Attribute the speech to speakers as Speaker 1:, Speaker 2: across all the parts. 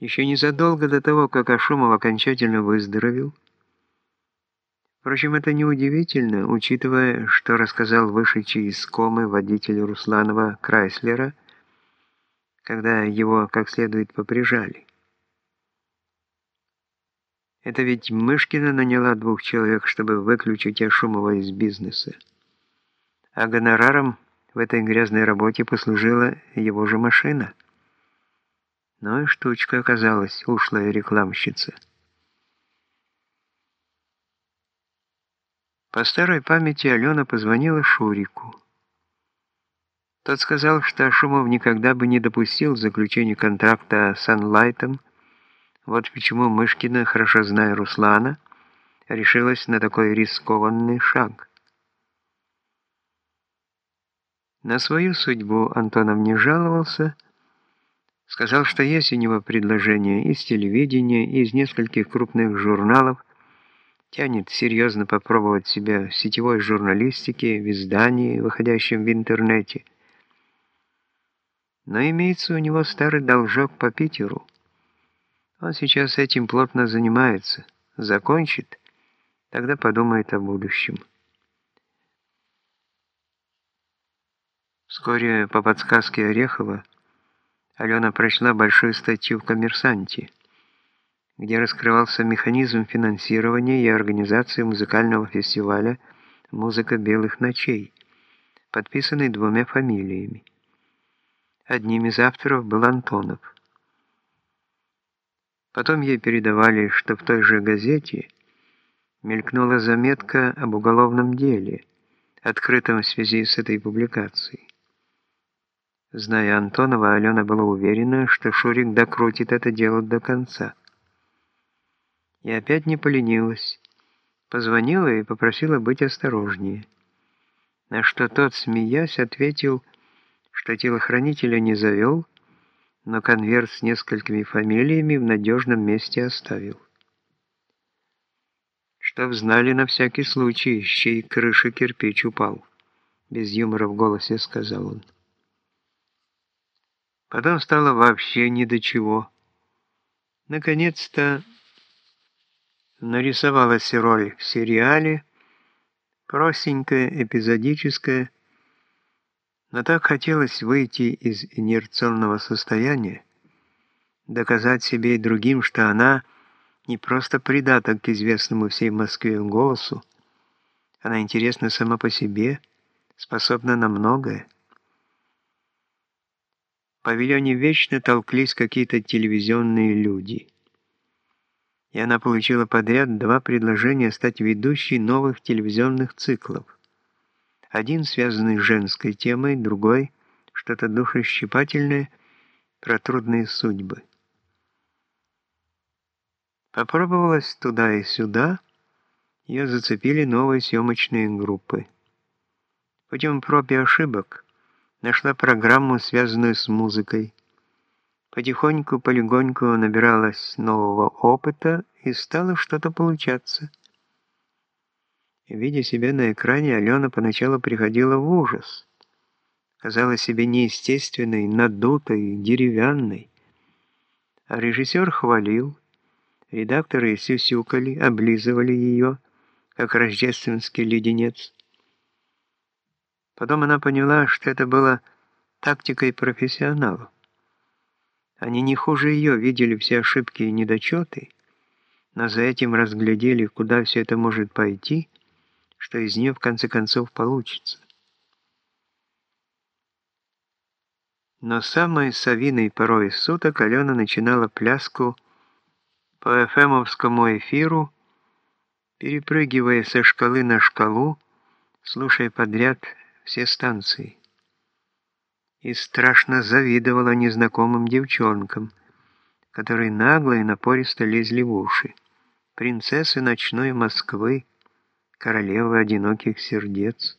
Speaker 1: Еще незадолго до того, как Ашумов окончательно выздоровел, Впрочем, это неудивительно, учитывая, что рассказал вышедший из комы водитель Русланова Крайслера, когда его как следует поприжали. Это ведь Мышкина наняла двух человек, чтобы выключить Ашумова из бизнеса. А гонораром в этой грязной работе послужила его же машина. Ну и штучка оказалась, ушлая рекламщица. По старой памяти Алена позвонила Шурику. Тот сказал, что Ашумов никогда бы не допустил заключения контракта с Анлайтом. Вот почему Мышкина, хорошо зная Руслана, решилась на такой рискованный шаг. На свою судьбу Антонов не жаловался, сказал, что есть у него предложение из телевидения, из нескольких крупных журналов, Тянет серьезно попробовать себя в сетевой журналистике, в издании, выходящем в интернете. Но имеется у него старый должок по Питеру. Он сейчас этим плотно занимается. Закончит, тогда подумает о будущем. Вскоре по подсказке Орехова Алена прочла большую статью в «Коммерсанте» где раскрывался механизм финансирования и организации музыкального фестиваля «Музыка белых ночей», подписанный двумя фамилиями. Одним из авторов был Антонов. Потом ей передавали, что в той же газете мелькнула заметка об уголовном деле, открытом в связи с этой публикацией. Зная Антонова, Алена была уверена, что Шурик докрутит это дело до конца. И опять не поленилась. Позвонила и попросила быть осторожнее. На что тот, смеясь, ответил, что телохранителя не завел, но конверт с несколькими фамилиями в надежном месте оставил. Чтоб знали на всякий случай, с чьей крыши кирпич упал. Без юмора в голосе сказал он. Потом стало вообще ни до чего. Наконец-то нарисовалась роль в сериале, простенькая, эпизодическая, но так хотелось выйти из инерционного состояния, доказать себе и другим, что она не просто придаток к известному всей Москве голосу, она интересна сама по себе, способна на многое. Павильоне вечно толклись какие-то телевизионные люди – и она получила подряд два предложения стать ведущей новых телевизионных циклов. Один связанный с женской темой, другой – что-то душещипательное про трудные судьбы. Попробовалась туда и сюда, ее зацепили новые съемочные группы. Путем проб и ошибок нашла программу, связанную с музыкой, Потихоньку, полегоньку набиралась нового опыта и стало что-то получаться. Видя себя на экране, Алена поначалу приходила в ужас. Казалась себе неестественной, надутой, деревянной. А режиссер хвалил, редакторы сюсюкали, облизывали ее, как рождественский леденец. Потом она поняла, что это было тактикой профессионалов. Они не хуже ее видели все ошибки и недочеты, но за этим разглядели, куда все это может пойти, что из нее в конце концов получится. Но самой совиной порой суток Алена начинала пляску по эфемовскому эфиру, перепрыгивая со шкалы на шкалу, слушая подряд все станции и страшно завидовала незнакомым девчонкам, которые нагло и напористо лезли в уши. Принцессы ночной Москвы, королевы одиноких сердец.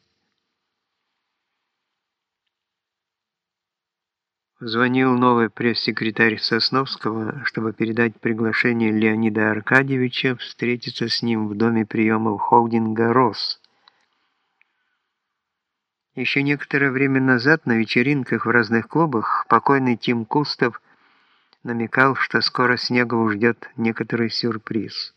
Speaker 1: Звонил новый пресс-секретарь Сосновского, чтобы передать приглашение Леонида Аркадьевича встретиться с ним в доме приемов холдинга «Рос». Еще некоторое время назад на вечеринках в разных клубах покойный Тим Кустов намекал, что скоро Снегову ждет некоторый сюрприз.